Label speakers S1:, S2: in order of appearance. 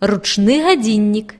S1: ручны годинник